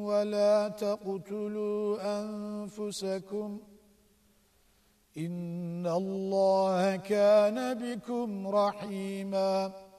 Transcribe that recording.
ولا تقتلوا أنفسكم إن الله كان بكم رحيماً